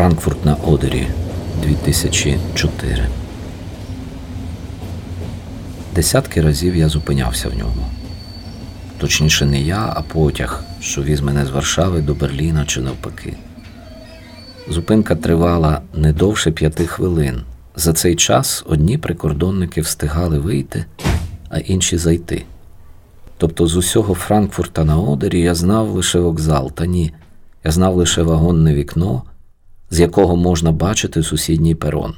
Франкфурт на Одері 2004. Десятки разів я зупинявся в ньому. Точніше, не я, а потяг, що віз мене з Варшави до Берліна чи навпаки. Зупинка тривала не довше п'яти хвилин. За цей час одні прикордонники встигали вийти, а інші зайти. Тобто з усього Франкфурта на Одері я знав лише вокзал, та ні, я знав лише вагонне вікно, з якого можна бачити сусідній перон.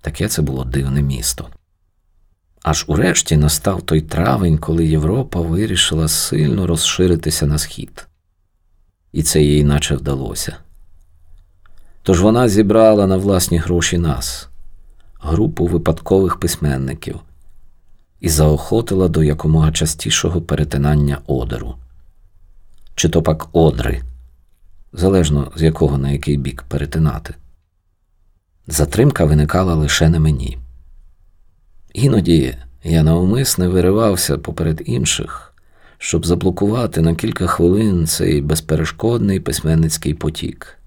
Таке це було дивне місто. Аж урешті настав той травень, коли Європа вирішила сильно розширитися на схід. І це їй наче вдалося. Тож вона зібрала на власні гроші нас, групу випадкових письменників, і заохотила до якомога частішого перетинання одеру, чи то пак одри, залежно з якого на який бік перетинати. Затримка виникала лише на мені. Іноді я навмисне виривався поперед інших, щоб заблокувати на кілька хвилин цей безперешкодний письменницький потік.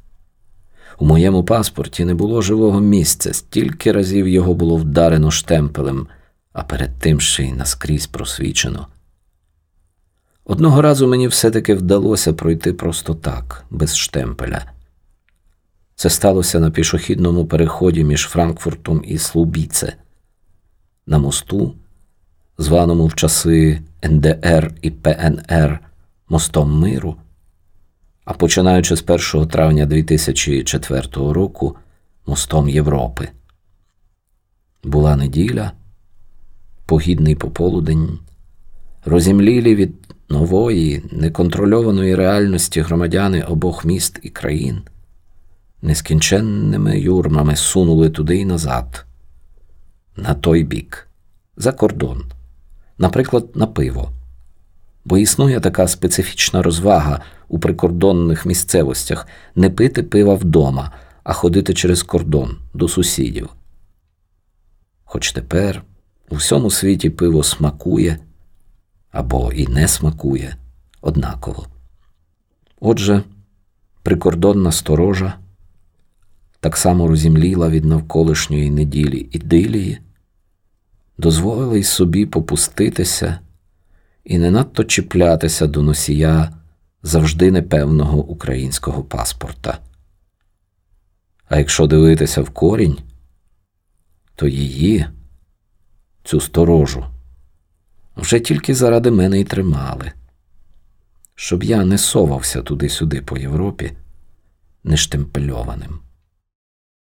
У моєму паспорті не було живого місця, стільки разів його було вдарено штемпелем, а перед тим ще й наскрізь просвічено. Одного разу мені все-таки вдалося пройти просто так, без штемпеля. Це сталося на пішохідному переході між Франкфуртом і Слубіце, на мосту, званому в часи НДР і ПНР мостом миру, а починаючи з 1 травня 2004 року мостом Європи. Була неділя, погідний пополудень, розімлілі від нової, неконтрольованої реальності громадяни обох міст і країн, нескінченними юрмами сунули туди й назад, на той бік, за кордон, наприклад, на пиво. Бо існує така специфічна розвага у прикордонних місцевостях не пити пива вдома, а ходити через кордон до сусідів. Хоч тепер у всьому світі пиво смакує або і не смакує однаково. Отже, прикордонна сторожа так само розімліла від навколишньої неділі ідилії, дозволила й собі попуститися і не надто чіплятися до носія завжди непевного українського паспорта. А якщо дивитися в корінь, то її, цю сторожу, вже тільки заради мене й тримали, щоб я не совався туди-сюди по Європі нештемпельованим.